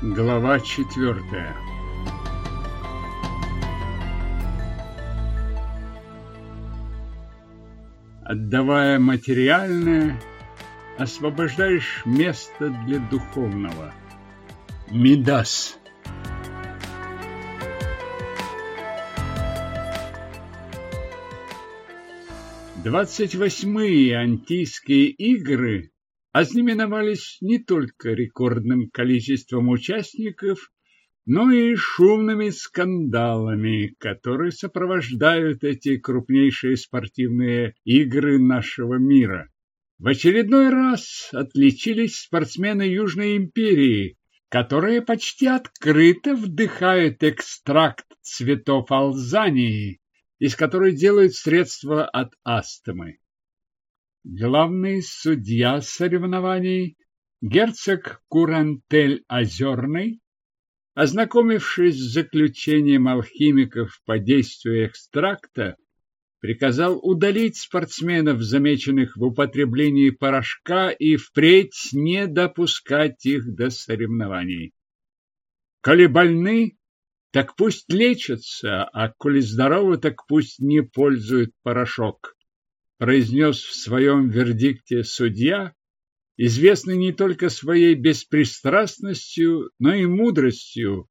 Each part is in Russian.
Глава четвертая Отдавая материальное, освобождаешь место для духовного. Мидас Двадцать восьмые антийские игры ознаменовались не только рекордным количеством участников, но и шумными скандалами, которые сопровождают эти крупнейшие спортивные игры нашего мира. В очередной раз отличились спортсмены Южной империи, которые почти открыто вдыхают экстракт цветов алзании, из которой делают средства от астмы. Главный судья соревнований, герцог Курантель Озерный, ознакомившись с заключением алхимиков по действию экстракта, приказал удалить спортсменов, замеченных в употреблении порошка, и впредь не допускать их до соревнований. Коли больны, так пусть лечатся, а коли здоровы, так пусть не пользуют порошок произнес в своем вердикте судья, известный не только своей беспристрастностью, но и мудростью,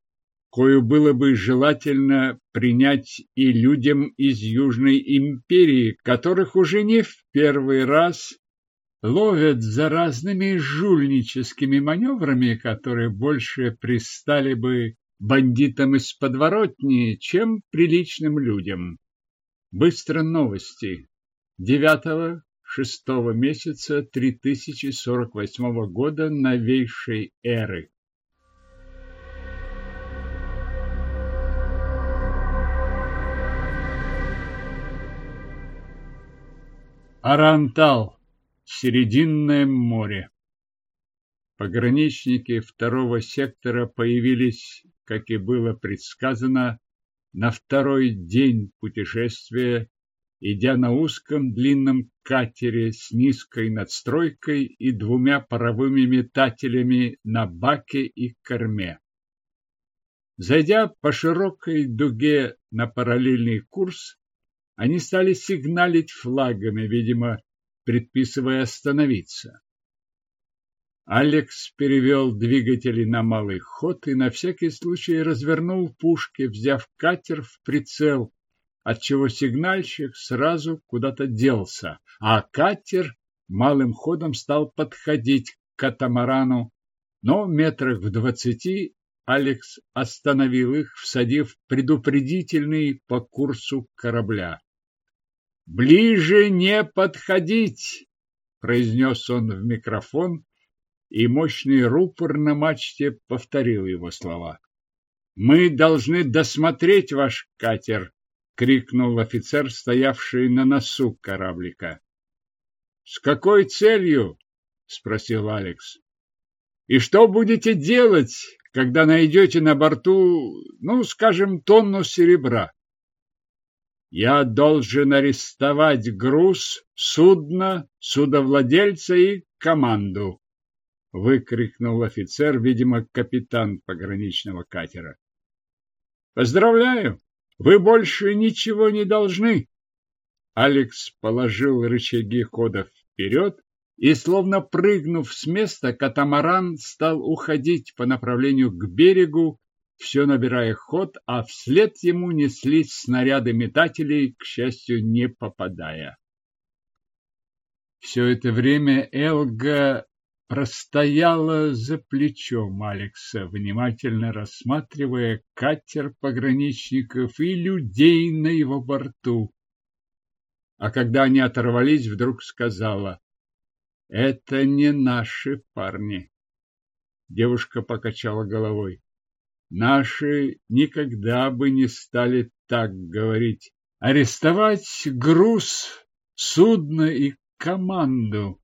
кою было бы желательно принять и людям из Южной империи, которых уже не в первый раз ловят за разными жульническими маневрами, которые больше пристали бы бандитам из подворотни, чем приличным людям. Быстро новости девятого шестого месяца 3048 года новейшей эры. Арантал. Серединное море. Пограничники второго сектора появились, как и было предсказано, на второй день путешествия идя на узком длинном катере с низкой надстройкой и двумя паровыми метателями на баке и корме. Зайдя по широкой дуге на параллельный курс, они стали сигналить флагами, видимо, предписывая остановиться. Алекс перевел двигатели на малый ход и на всякий случай развернул пушки, взяв катер в прицел, отчего сигнальщик сразу куда-то делся, а катер малым ходом стал подходить к катамарану, но метрах в двадцати Алекс остановил их, всадив предупредительный по курсу корабля. «Ближе не подходить!» – произнес он в микрофон, и мощный рупор на мачте повторил его слова. «Мы должны досмотреть ваш катер крикнул офицер, стоявший на носу кораблика. С какой целью? спросил Алекс. И что будете делать, когда найдете на борту, ну, скажем, тонну серебра? Я должен арестовать груз, судно, судовладельца и команду, выкрикнул офицер, видимо, капитан пограничного катера. Поздравляю, вы больше ничего не должны. Алекс положил рычаги хода вперед, и, словно прыгнув с места, катамаран стал уходить по направлению к берегу, все набирая ход, а вслед ему неслись снаряды метателей, к счастью, не попадая. Все это время Элга простояла за плечом Алекса, внимательно рассматривая катер пограничников и людей на его борту. А когда они оторвались, вдруг сказала, «Это не наши парни». Девушка покачала головой. «Наши никогда бы не стали так говорить. Арестовать груз, судно и команду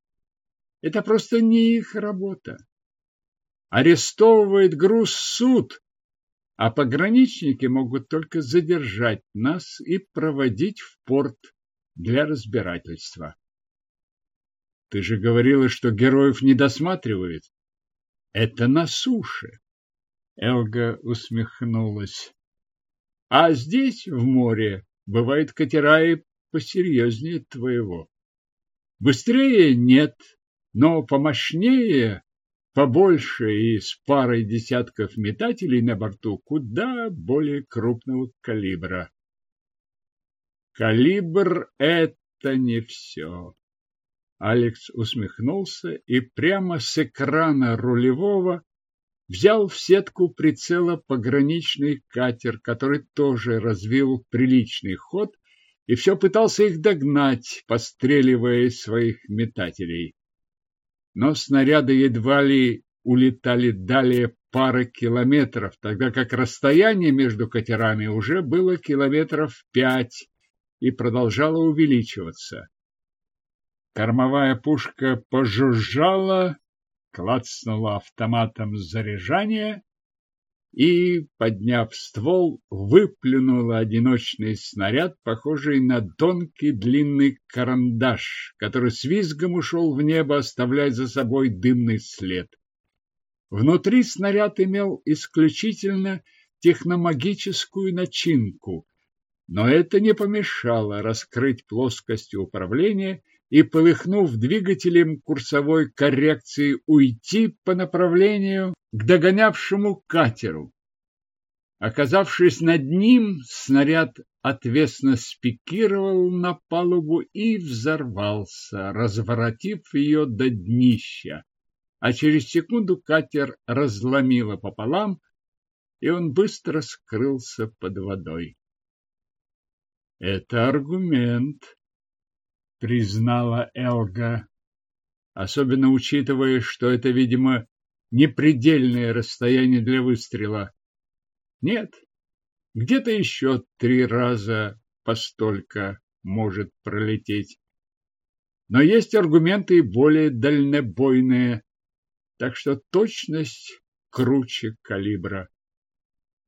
это просто не их работа. Арестовывает груз суд, а пограничники могут только задержать нас и проводить в порт для разбирательства. Ты же говорила, что героев не досматривают. Это на суше. Элга усмехнулась. А здесь, в море, бывают катера и посерьезнее твоего. Быстрее нет, но помощнее, побольше и с парой десятков метателей на борту куда более крупного калибра. Калибр — это не все. Алекс усмехнулся и прямо с экрана рулевого взял в сетку прицела пограничный катер, который тоже развил приличный ход и все пытался их догнать, постреливая из своих метателей. Но снаряды едва ли улетали далее пары километров, тогда как расстояние между катерами уже было километров пять и продолжало увеличиваться. Кормовая пушка пожужжала, клацнула автоматом заряжания и, подняв ствол, выплюнула одиночный снаряд, похожий на тонкий длинный карандаш, который с визгом ушел в небо, оставляя за собой дымный след. Внутри снаряд имел исключительно техномагическую начинку, но это не помешало раскрыть плоскость управления и, полыхнув двигателем курсовой коррекции, уйти по направлению к догонявшему катеру. Оказавшись над ним, снаряд отвесно спикировал на палубу и взорвался, разворотив ее до днища. А через секунду катер разломило пополам, и он быстро скрылся под водой. Это аргумент, признала Элга, особенно учитывая, что это, видимо, непредельное расстояние для выстрела. Нет, где-то еще три раза постолько может пролететь. Но есть аргументы и более дальнобойные, так что точность круче калибра.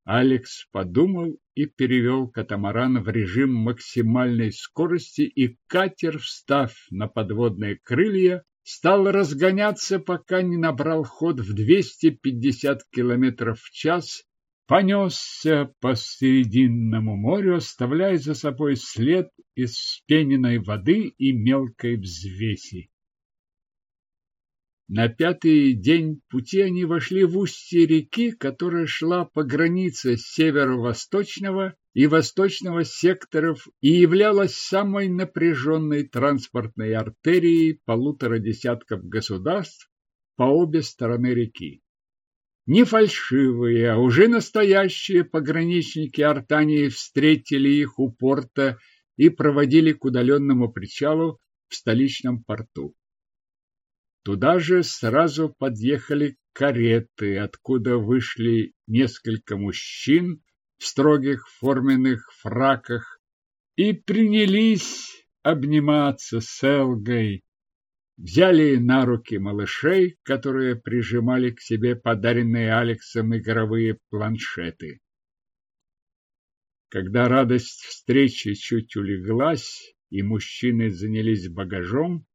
Алекс подумал и перевел катамаран в режим максимальной скорости, и катер, встав на подводные крылья, стал разгоняться, пока не набрал ход в 250 км в час, понесся по Срединному морю, оставляя за собой след из вспененной воды и мелкой взвеси. На пятый день пути они вошли в устье реки, которая шла по границе северо-восточного и восточного секторов и являлась самой напряженной транспортной артерией полутора десятков государств по обе стороны реки. Не фальшивые, а уже настоящие пограничники Артании встретили их у порта и проводили к удаленному причалу в столичном порту. Туда же сразу подъехали кареты, откуда вышли несколько мужчин в строгих форменных фраках и принялись обниматься с Элгой. Взяли на руки малышей, которые прижимали к себе подаренные Алексом игровые планшеты. Когда радость встречи чуть улеглась, и мужчины занялись багажом,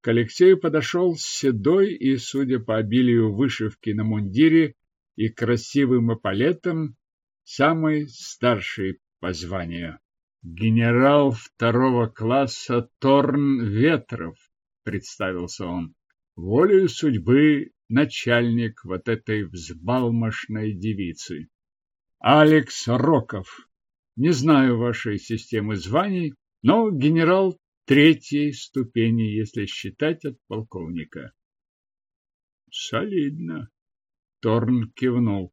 к Алексею подошел седой и, судя по обилию вышивки на мундире и красивым эполетам, самый старший по званию. Генерал второго класса Торн Ветров, представился он. Волею судьбы начальник вот этой взбалмошной девицы. Алекс Роков. Не знаю вашей системы званий, но генерал третьей ступени, если считать от полковника. Солидно. Торн кивнул.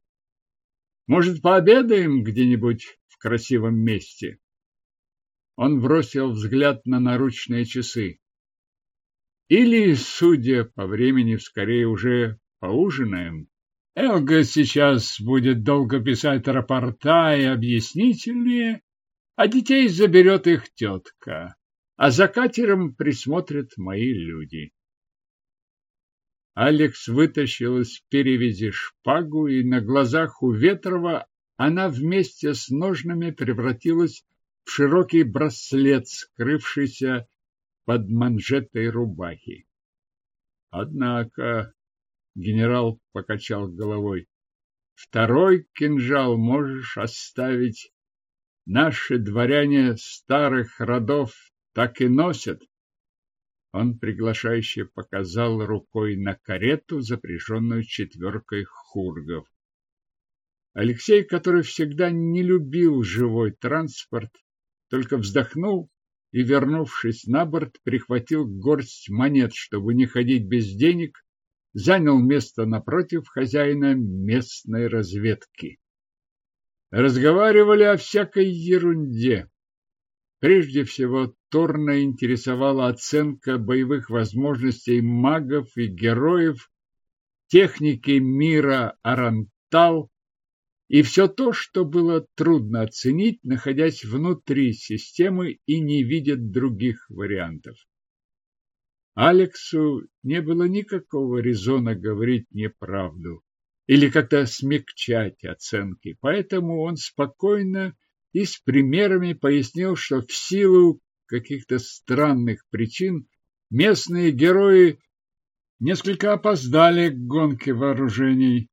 Может, пообедаем где-нибудь в красивом месте? Он бросил взгляд на наручные часы. Или, судя по времени, скорее уже поужинаем. Элга сейчас будет долго писать рапорта и объяснительные, а детей заберет их тетка а за катером присмотрят мои люди. Алекс вытащил из перевязи шпагу, и на глазах у Ветрова она вместе с ножнами превратилась в широкий браслет, скрывшийся под манжетой рубахи. Однако генерал покачал головой. второй кинжал можешь оставить. Наши дворяне старых родов так и носят. Он приглашающе показал рукой на карету, запряженную четверкой хургов. Алексей, который всегда не любил живой транспорт, только вздохнул и, вернувшись на борт, прихватил горсть монет, чтобы не ходить без денег, занял место напротив хозяина местной разведки. Разговаривали о всякой ерунде. Прежде всего, Торна интересовала оценка боевых возможностей магов и героев, техники мира Арантал и все то, что было трудно оценить, находясь внутри системы и не видя других вариантов. Алексу не было никакого резона говорить неправду или как-то смягчать оценки, поэтому он спокойно и с примерами пояснил, что в силу каких-то странных причин местные герои несколько опоздали к гонке вооружений,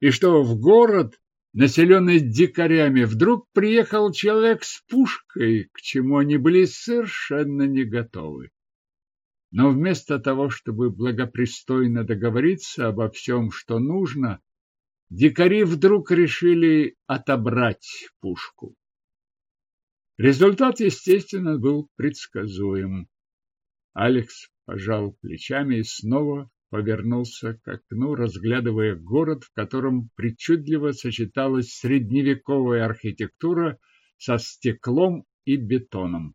и что в город, населенный дикарями, вдруг приехал человек с пушкой, к чему они были совершенно не готовы. Но вместо того, чтобы благопристойно договориться обо всем, что нужно, дикари вдруг решили отобрать пушку. Результат, естественно, был предсказуем. Алекс пожал плечами и снова повернулся к окну, разглядывая город, в котором причудливо сочеталась средневековая архитектура со стеклом и бетоном.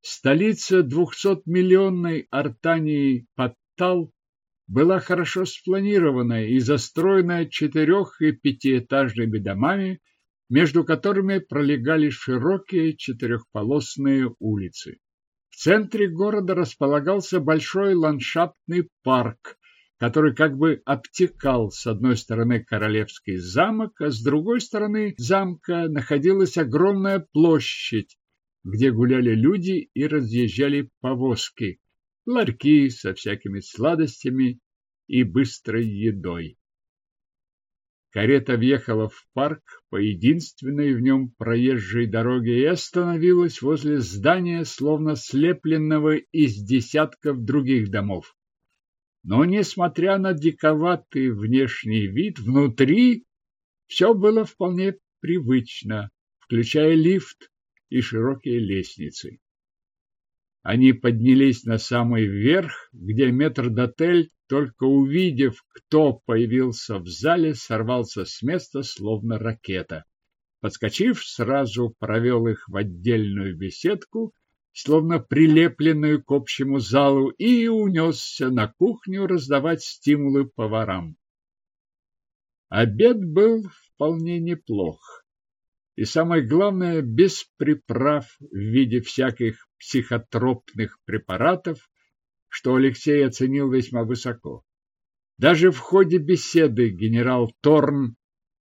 Столица двухсотмиллионной Артании Паттал была хорошо спланированная и застроенная четырех- и пятиэтажными домами, между которыми пролегали широкие четырехполосные улицы. В центре города располагался большой ландшафтный парк, который как бы обтекал с одной стороны королевский замок, а с другой стороны замка находилась огромная площадь, где гуляли люди и разъезжали повозки, ларьки со всякими сладостями и быстрой едой. Карета въехала в парк по единственной в нем проезжей дороге и остановилась возле здания, словно слепленного из десятков других домов. Но, несмотря на диковатый внешний вид, внутри все было вполне привычно, включая лифт, и широкие лестницы. Они поднялись на самый верх, где метрдотель, только увидев, кто появился в зале, сорвался с места, словно ракета. Подскочив, сразу провел их в отдельную беседку, словно прилепленную к общему залу, и унесся на кухню раздавать стимулы поварам. Обед был вполне неплох и, самое главное, без приправ в виде всяких психотропных препаратов, что Алексей оценил весьма высоко. Даже в ходе беседы генерал Торн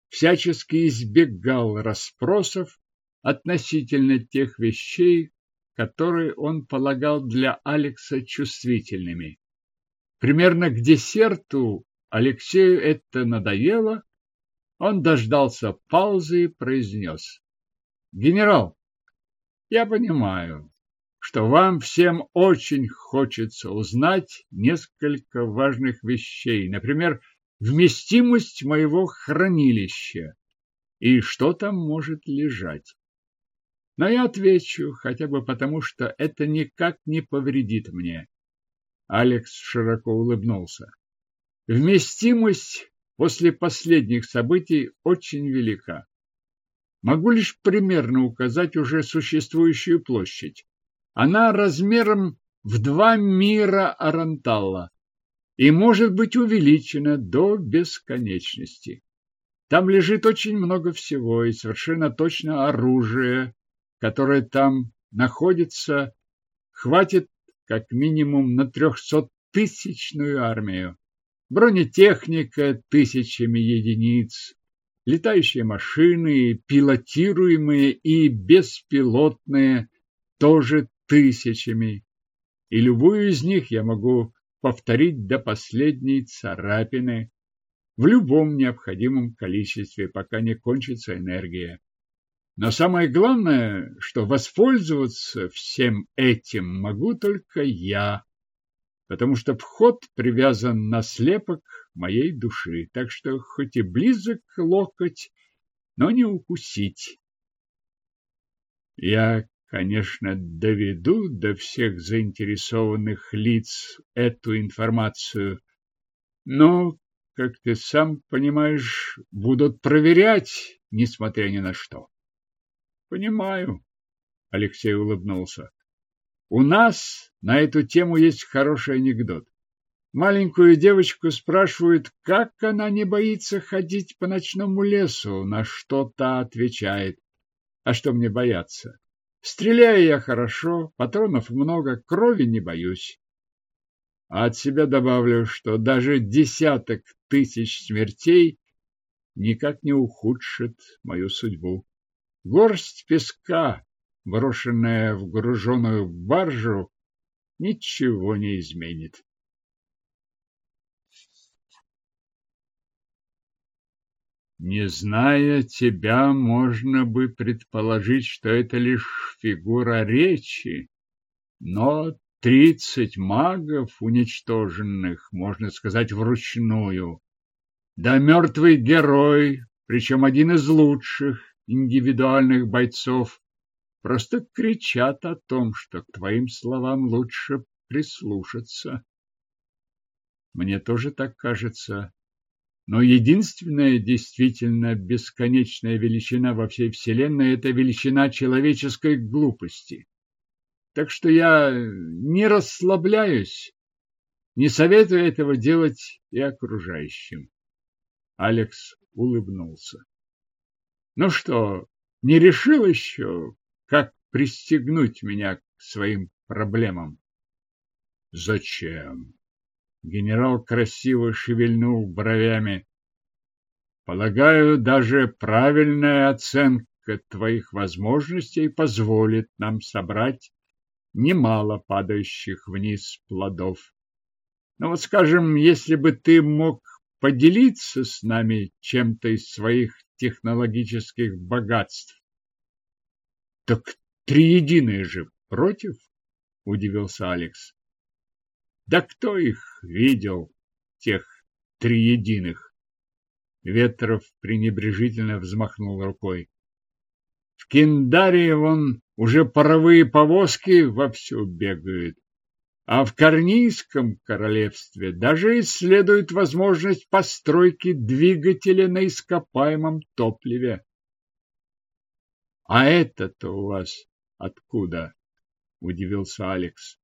всячески избегал расспросов относительно тех вещей, которые он полагал для Алекса чувствительными. Примерно к десерту Алексею это надоело, он дождался паузы и произнес. Генерал, я понимаю, что вам всем очень хочется узнать несколько важных вещей, например, вместимость моего хранилища и что там может лежать. Но я отвечу, хотя бы потому, что это никак не повредит мне. Алекс широко улыбнулся. Вместимость после последних событий очень велика. Могу лишь примерно указать уже существующую площадь. Она размером в два мира Аранталла и может быть увеличена до бесконечности. Там лежит очень много всего и совершенно точно оружие, которое там находится, хватит как минимум на трехсоттысячную армию бронетехника тысячами единиц, летающие машины, пилотируемые и беспилотные тоже тысячами. И любую из них я могу повторить до последней царапины. в любом необходимом количестве, пока не кончится энергия. Но самое главное, что воспользоваться всем этим могу только я, потому что вход привязан на слепок моей души, так что хоть и близок локоть, но не укусить. Я, конечно, доведу до всех заинтересованных лиц эту информацию, но, как ты сам понимаешь, будут проверять, несмотря ни на что. Понимаю, Алексей улыбнулся. У нас на эту тему есть хороший анекдот. Маленькую девочку спрашивают, как она не боится ходить по ночному лесу, на что та отвечает. А что мне бояться? Стреляю я хорошо, патронов много, крови не боюсь. А от себя добавлю, что даже десяток тысяч смертей никак не ухудшит мою судьбу. Горсть песка брошенная в груженую баржу, ничего не изменит. Не зная тебя, можно бы предположить, что это лишь фигура речи, но тридцать магов, уничтоженных, можно сказать, вручную. Да мертвый герой, причем один из лучших индивидуальных бойцов, просто кричат о том, что к твоим словам лучше прислушаться. Мне тоже так кажется. Но единственная действительно бесконечная величина во всей Вселенной – это величина человеческой глупости. Так что я не расслабляюсь, не советую этого делать и окружающим. Алекс улыбнулся. Ну что, не решил еще, как пристегнуть меня к своим проблемам. Зачем? Генерал красиво шевельнул бровями. Полагаю, даже правильная оценка твоих возможностей позволит нам собрать немало падающих вниз плодов. Но вот, скажем, если бы ты мог поделиться с нами чем-то из своих технологических богатств, так триединые же против? Удивился Алекс. Да кто их видел, тех триединых? Ветров пренебрежительно взмахнул рукой. В Киндарии вон уже паровые повозки вовсю бегают, а в Корнийском королевстве даже исследуют возможность постройки двигателя на ископаемом топливе. А это-то у вас откуда? Удивился Алекс.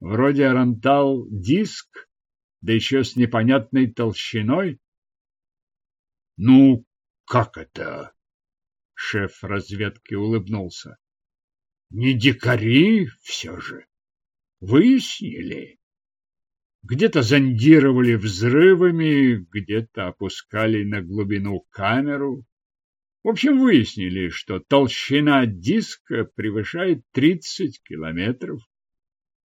Вроде Арантал диск, да еще с непонятной толщиной. Ну, как это? Шеф разведки улыбнулся. Не дикари все же. Выяснили. Где-то зондировали взрывами, где-то опускали на глубину камеру, в общем, выяснили, что толщина диска превышает 30 километров,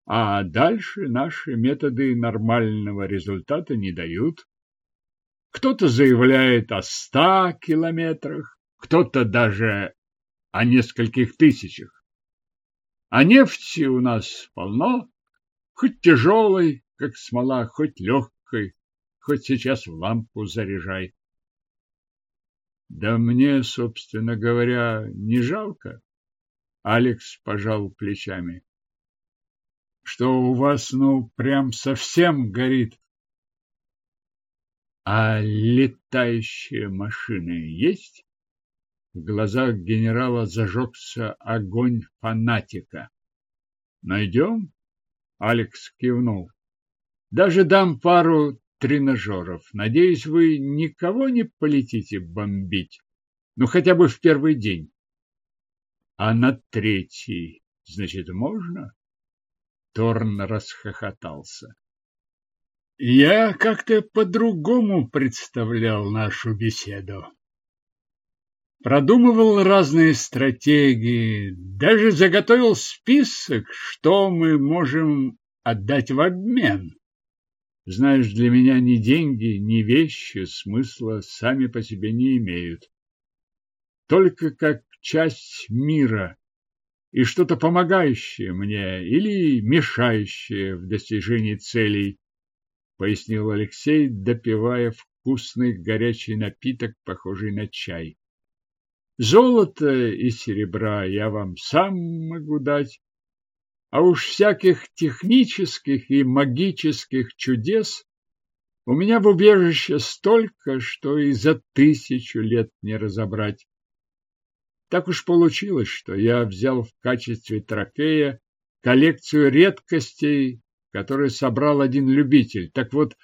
а дальше наши методы нормального результата не дают. Кто-то заявляет о 100 километрах, кто-то даже о нескольких тысячах. А нефти у нас полно, хоть тяжелой, как смола, хоть легкой, хоть сейчас в лампу заряжай. Да мне, собственно говоря, не жалко. Алекс пожал плечами. Что у вас, ну, прям совсем горит. А летающие машины есть? В глазах генерала зажегся огонь фанатика. Найдем? Алекс кивнул. Даже дам пару тренажеров. Надеюсь, вы никого не полетите бомбить? Ну, хотя бы в первый день. А на третий, значит, можно? Торн расхохотался. Я как-то по-другому представлял нашу беседу. Продумывал разные стратегии, даже заготовил список, что мы можем отдать в обмен. Знаешь, для меня ни деньги, ни вещи смысла сами по себе не имеют. Только как часть мира и что-то помогающее мне или мешающее в достижении целей, пояснил Алексей, допивая вкусный горячий напиток, похожий на чай. Золото и серебра я вам сам могу дать, а уж всяких технических и магических чудес у меня в убежище столько, что и за тысячу лет не разобрать. Так уж получилось, что я взял в качестве трофея коллекцию редкостей, которые собрал один любитель. Так вот,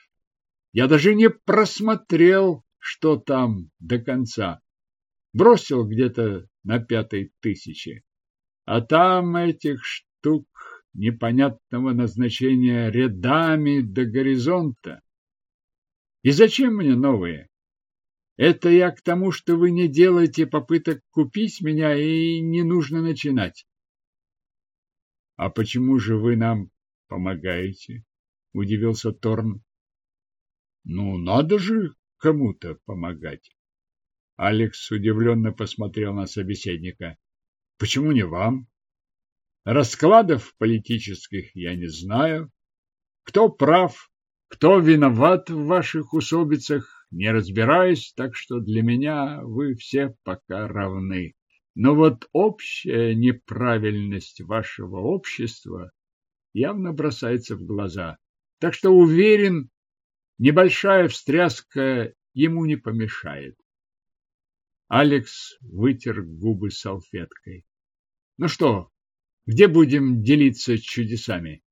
я даже не просмотрел, что там до конца. Бросил где-то на пятой тысяче. А там этих штук непонятного назначения рядами до горизонта. И зачем мне новые? Это я к тому, что вы не делаете попыток купить меня и не нужно начинать. А почему же вы нам помогаете? Удивился Торн. Ну, надо же кому-то помогать. Алекс удивленно посмотрел на собеседника. Почему не вам? Раскладов политических я не знаю. Кто прав, кто виноват в ваших усобицах, не разбираюсь, так что для меня вы все пока равны. Но вот общая неправильность вашего общества явно бросается в глаза. Так что уверен, небольшая встряска ему не помешает. Алекс вытер губы салфеткой. Ну что, где будем делиться чудесами?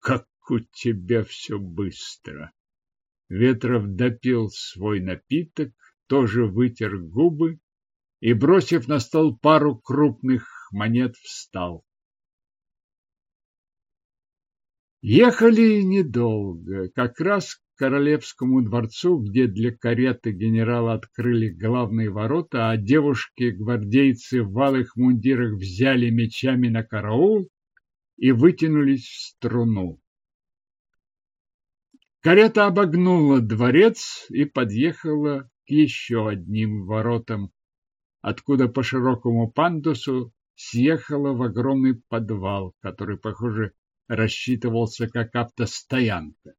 Как у тебя все быстро. Ветров допил свой напиток, тоже вытер губы и, бросив на стол пару крупных монет, встал. Ехали недолго, как раз королевскому дворцу, где для кареты генерала открыли главные ворота, а девушки-гвардейцы в валых мундирах взяли мечами на караул и вытянулись в струну. Карета обогнула дворец и подъехала к еще одним воротам, откуда по широкому пандусу съехала в огромный подвал, который, похоже, рассчитывался как автостоянка.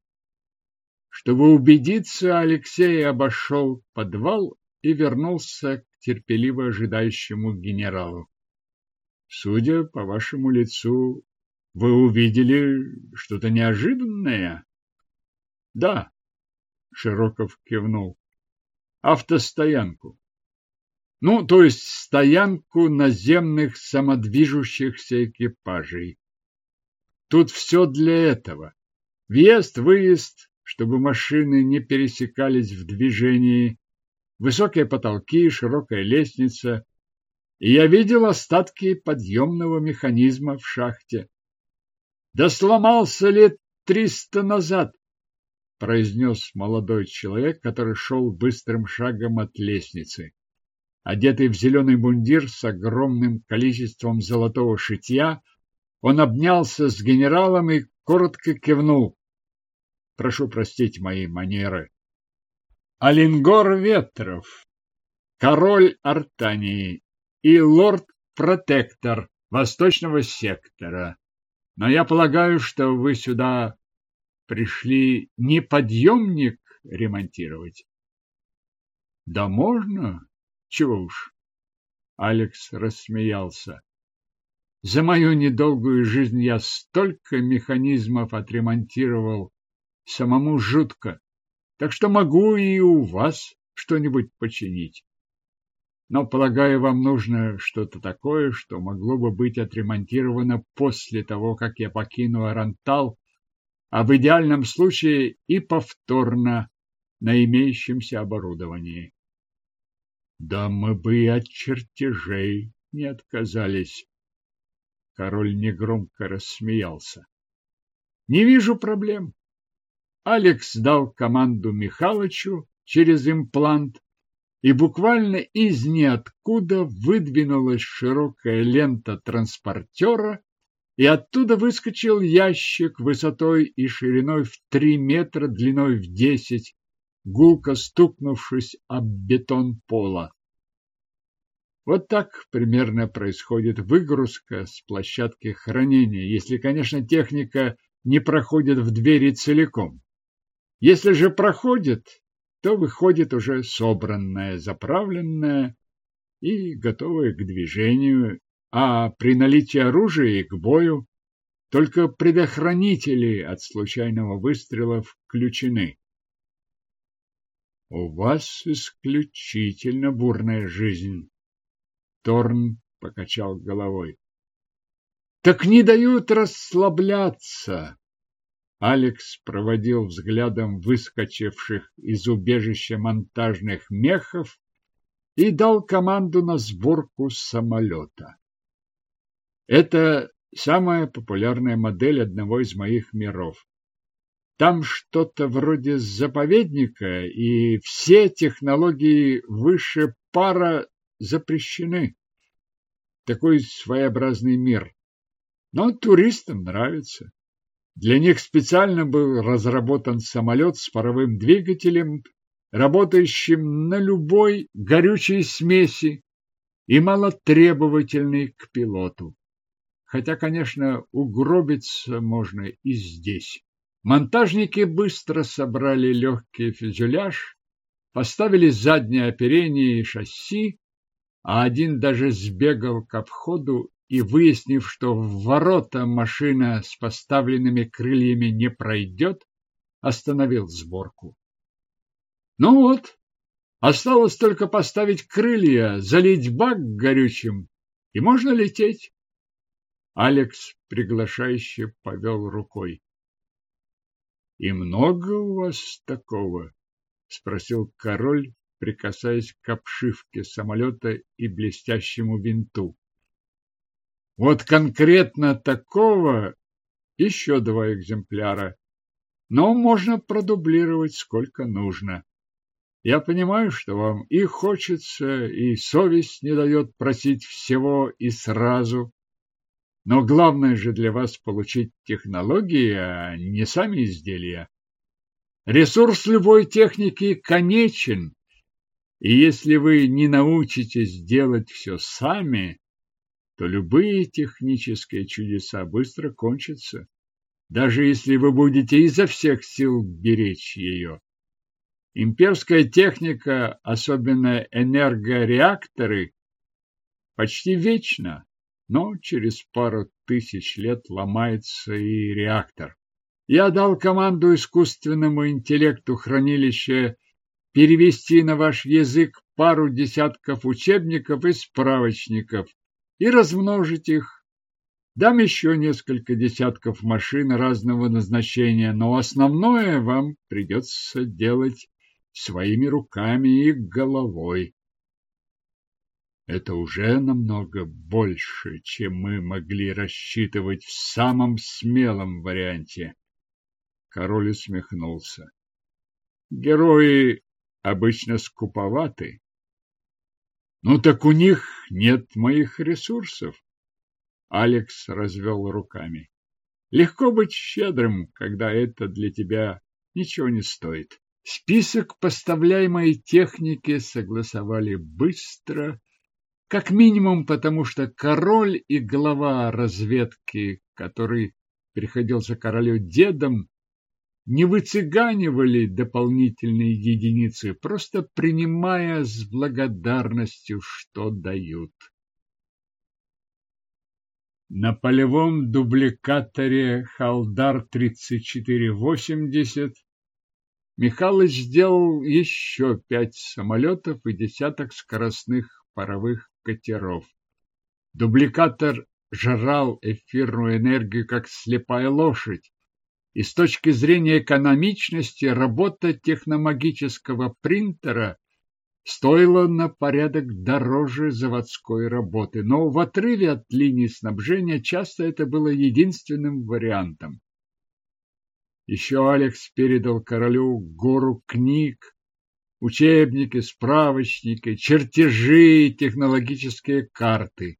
Чтобы убедиться, Алексей обошел подвал и вернулся к терпеливо ожидающему генералу. Судя по вашему лицу, вы увидели что-то неожиданное? Да, Широков кивнул. Автостоянку. Ну, то есть стоянку наземных самодвижущихся экипажей. Тут все для этого. Въезд, выезд, чтобы машины не пересекались в движении, высокие потолки, широкая лестница, и я видел остатки подъемного механизма в шахте. Да сломался лет триста назад, произнес молодой человек, который шел быстрым шагом от лестницы. Одетый в зеленый мундир с огромным количеством золотого шитья, он обнялся с генералом и коротко кивнул. Прошу простить мои манеры. Алингор Ветров, король Артании и лорд-протектор Восточного сектора. Но я полагаю, что вы сюда пришли не подъемник ремонтировать. Да можно? Чего уж. Алекс рассмеялся. За мою недолгую жизнь я столько механизмов отремонтировал, самому жутко. Так что могу и у вас что-нибудь починить. Но, полагаю, вам нужно что-то такое, что могло бы быть отремонтировано после того, как я покину Арантал, а в идеальном случае и повторно на имеющемся оборудовании. Да мы бы и от чертежей не отказались. Король негромко рассмеялся. Не вижу проблем. Алекс дал команду Михалычу через имплант, и буквально из ниоткуда выдвинулась широкая лента транспортера и оттуда выскочил ящик высотой и шириной в три метра, длиной в десять, гулко стукнувшись об бетон пола. Вот так примерно происходит выгрузка с площадки хранения, если, конечно, техника не проходит в двери целиком. Если же проходит, то выходит уже собранная, заправленная и готовая к движению, а при наличии оружия к бою только предохранители от случайного выстрела включены. У вас исключительно бурная жизнь. Торн покачал головой. Так не дают расслабляться. Алекс проводил взглядом выскочивших из убежища монтажных мехов и дал команду на сборку самолета. Это самая популярная модель одного из моих миров. Там что-то вроде заповедника, и все технологии выше пара запрещены. Такой своеобразный мир. Но туристам нравится. Для них специально был разработан самолет с паровым двигателем, работающим на любой горючей смеси и малотребовательный к пилоту. Хотя, конечно, угробиться можно и здесь. Монтажники быстро собрали легкий фюзеляж, поставили заднее оперение и шасси, а один даже сбегал к обходу и, выяснив, что в ворота машина с поставленными крыльями не пройдет, остановил сборку. Ну вот, осталось только поставить крылья, залить бак горючим, и можно лететь. Алекс приглашающе повел рукой. И много у вас такого? спросил король, прикасаясь к обшивке самолета и блестящему винту. Вот конкретно такого еще два экземпляра, но можно продублировать сколько нужно. Я понимаю, что вам и хочется, и совесть не дает просить всего и сразу. Но главное же для вас получить технологии, а не сами изделия. Ресурс любой техники конечен, и если вы не научитесь делать все сами, то любые технические чудеса быстро кончатся, даже если вы будете изо всех сил беречь ее. Имперская техника, особенно энергореакторы, почти вечна но через пару тысяч лет ломается и реактор. Я дал команду искусственному интеллекту хранилища перевести на ваш язык пару десятков учебников и справочников и размножить их. Дам еще несколько десятков машин разного назначения, но основное вам придется делать своими руками и головой. Это уже намного больше, чем мы могли рассчитывать в самом смелом варианте. Король усмехнулся. Герои обычно скуповаты. Ну так у них нет моих ресурсов. Алекс развел руками. Легко быть щедрым, когда это для тебя ничего не стоит. Список поставляемой техники согласовали быстро как минимум потому, что король и глава разведки, который приходился королю дедом, не выцыганивали дополнительные единицы, просто принимая с благодарностью, что дают. На полевом дубликаторе Халдар 3480 Михалыч сделал еще пять самолетов и десяток скоростных паровых катеров. Дубликатор жрал эфирную энергию, как слепая лошадь, и с точки зрения экономичности работа техномагического принтера стоила на порядок дороже заводской работы, но в отрыве от линии снабжения часто это было единственным вариантом. Еще Алекс передал королю гору книг, учебники, справочники, чертежи, технологические карты.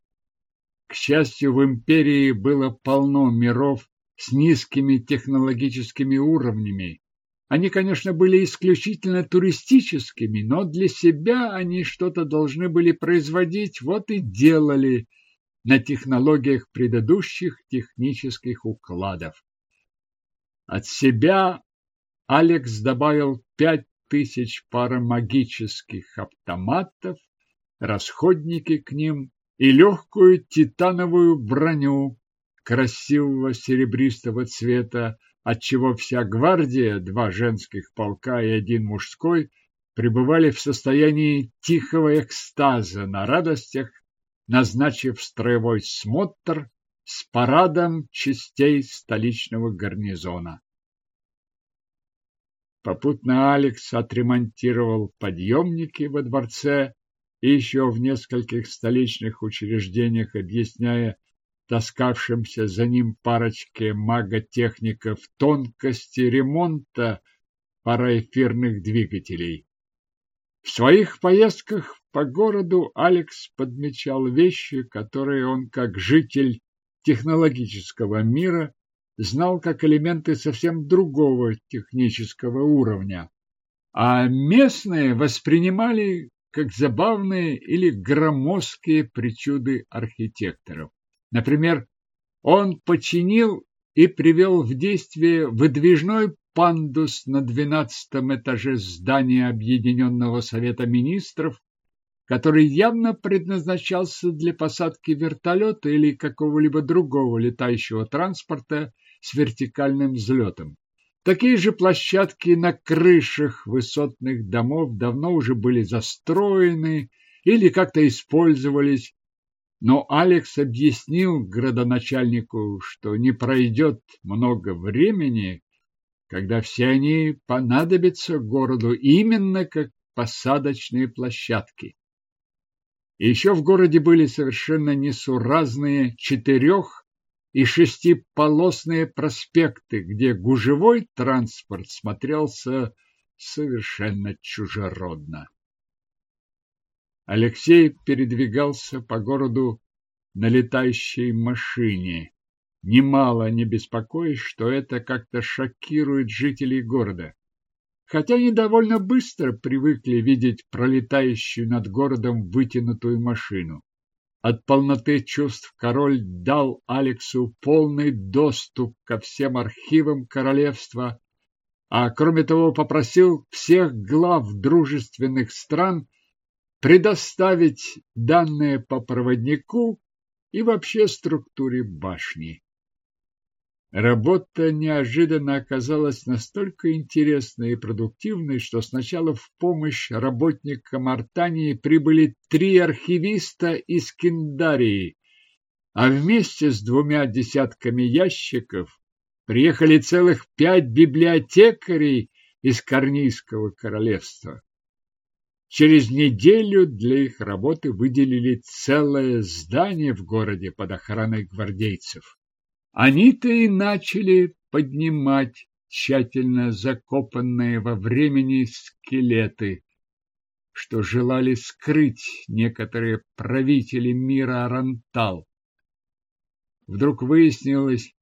К счастью, в империи было полно миров с низкими технологическими уровнями. Они, конечно, были исключительно туристическими, но для себя они что-то должны были производить, вот и делали на технологиях предыдущих технических укладов. От себя Алекс добавил пять тысяч парамагических автоматов, расходники к ним и легкую титановую броню красивого серебристого цвета, отчего вся гвардия, два женских полка и один мужской, пребывали в состоянии тихого экстаза на радостях, назначив строевой смотр с парадом частей столичного гарнизона. Попутно Алекс отремонтировал подъемники во дворце и еще в нескольких столичных учреждениях, объясняя таскавшимся за ним парочке маготехников тонкости ремонта параэфирных двигателей. В своих поездках по городу Алекс подмечал вещи, которые он, как житель технологического мира, знал как элементы совсем другого технического уровня, а местные воспринимали как забавные или громоздкие причуды архитекторов. Например, он починил и привел в действие выдвижной пандус на двенадцатом этаже здания Объединенного Совета Министров, который явно предназначался для посадки вертолета или какого-либо другого летающего транспорта с вертикальным взлетом. Такие же площадки на крышах высотных домов давно уже были застроены или как-то использовались, но Алекс объяснил градоначальнику, что не пройдет много времени, когда все они понадобятся городу именно как посадочные площадки. Еще в городе были совершенно несуразные четырех- и шестиполосные проспекты, где гужевой транспорт смотрелся совершенно чужеродно. Алексей передвигался по городу на летающей машине, немало не беспокоясь, что это как-то шокирует жителей города хотя они довольно быстро привыкли видеть пролетающую над городом вытянутую машину. От полноты чувств король дал Алексу полный доступ ко всем архивам королевства, а кроме того попросил всех глав дружественных стран предоставить данные по проводнику и вообще структуре башни. Работа неожиданно оказалась настолько интересной и продуктивной, что сначала в помощь работникам Артании прибыли три архивиста из Киндарии, а вместе с двумя десятками ящиков приехали целых пять библиотекарей из Корнийского королевства. Через неделю для их работы выделили целое здание в городе под охраной гвардейцев. Они-то и начали поднимать тщательно закопанные во времени скелеты, что желали скрыть некоторые правители мира Арантал. Вдруг выяснилось,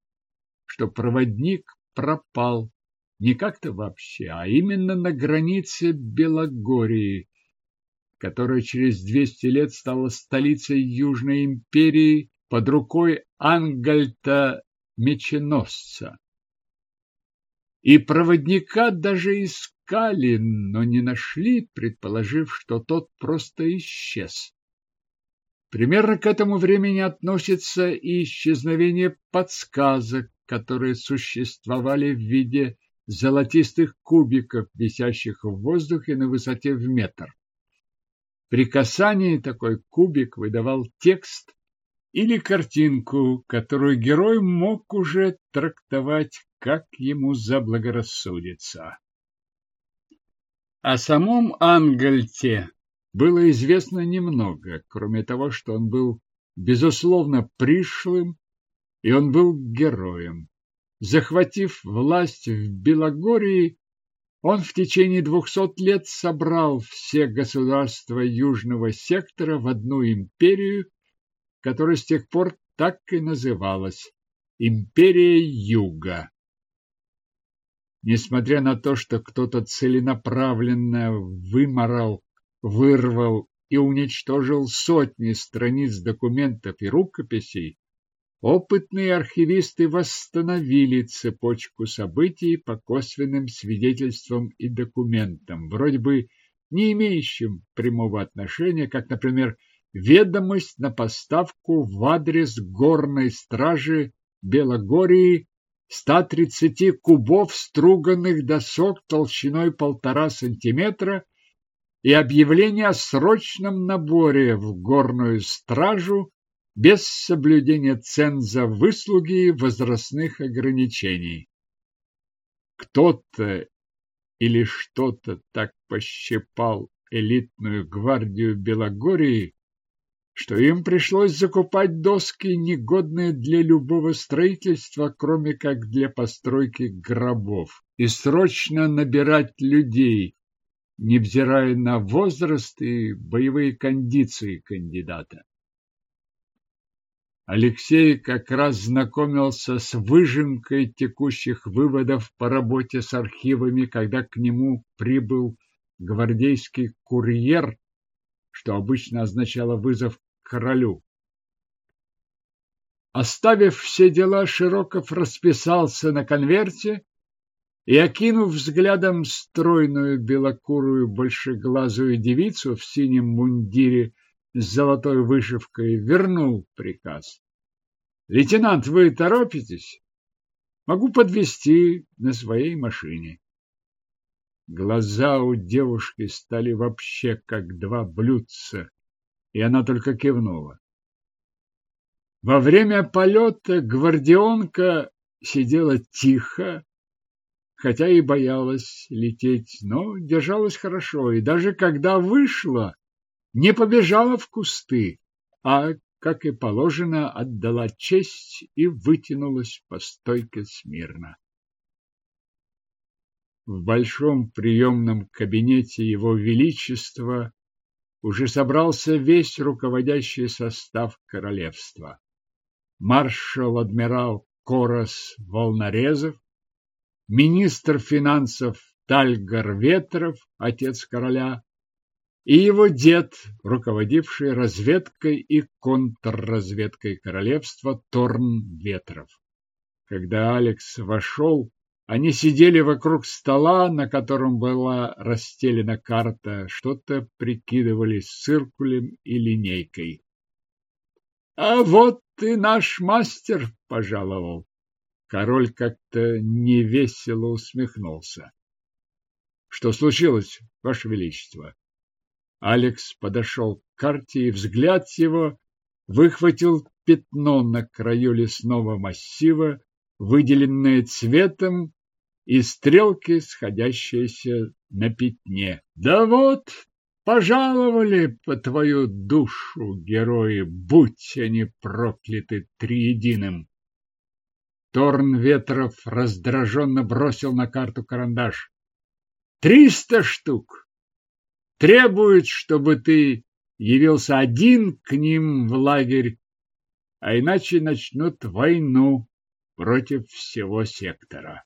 что проводник пропал не как-то вообще, а именно на границе Белогории, которая через 200 лет стала столицей Южной империи под рукой Ангальта Меченосца. И проводника даже искали, но не нашли, предположив, что тот просто исчез. Примерно к этому времени относится и исчезновение подсказок, которые существовали в виде золотистых кубиков, висящих в воздухе на высоте в метр. При касании такой кубик выдавал текст, или картинку, которую герой мог уже трактовать, как ему заблагорассудится. О самом Ангельте было известно немного, кроме того, что он был, безусловно, пришлым, и он был героем. Захватив власть в Белогории, он в течение двухсот лет собрал все государства Южного сектора в одну империю которая с тех пор так и называлась – Империя Юга. Несмотря на то, что кто-то целенаправленно выморал, вырвал и уничтожил сотни страниц документов и рукописей, опытные архивисты восстановили цепочку событий по косвенным свидетельствам и документам, вроде бы не имеющим прямого отношения, как, например, ведомость на поставку в адрес горной стражи Белогории 130 кубов струганных досок толщиной полтора сантиметра и объявление о срочном наборе в горную стражу без соблюдения ценза выслуги и возрастных ограничений. Кто-то или что-то так пощипал элитную гвардию Белогории, что им пришлось закупать доски, негодные для любого строительства, кроме как для постройки гробов, и срочно набирать людей, невзирая на возраст и боевые кондиции кандидата. Алексей как раз знакомился с выжимкой текущих выводов по работе с архивами, когда к нему прибыл гвардейский курьер, что обычно означало вызов королю. Оставив все дела, Широков расписался на конверте и, окинув взглядом стройную белокурую большеглазую девицу в синем мундире с золотой вышивкой, вернул приказ. «Лейтенант, вы торопитесь? Могу подвезти на своей машине». Глаза у девушки стали вообще как два блюдца и она только кивнула. Во время полета гвардионка сидела тихо, хотя и боялась лететь, но держалась хорошо, и даже когда вышла, не побежала в кусты, а, как и положено, отдала честь и вытянулась по стойке смирно. В большом приемном кабинете его величества уже собрался весь руководящий состав королевства. Маршал-адмирал Корос Волнорезов, министр финансов Тальгар Ветров, отец короля, и его дед, руководивший разведкой и контрразведкой королевства Торн Ветров. Когда Алекс вошел, они сидели вокруг стола, на котором была расстелена карта, что-то прикидывали с циркулем и линейкой. — А вот и наш мастер пожаловал. Король как-то невесело усмехнулся. — Что случилось, Ваше Величество? Алекс подошел к карте, и взгляд его выхватил пятно на краю лесного массива, выделенное цветом и стрелки, сходящиеся на пятне. Да вот, пожаловали по твою душу герои, будь они прокляты триединым. Торн Ветров раздраженно бросил на карту карандаш. Триста штук! Требуют, чтобы ты явился один к ним в лагерь, а иначе начнут войну против всего сектора.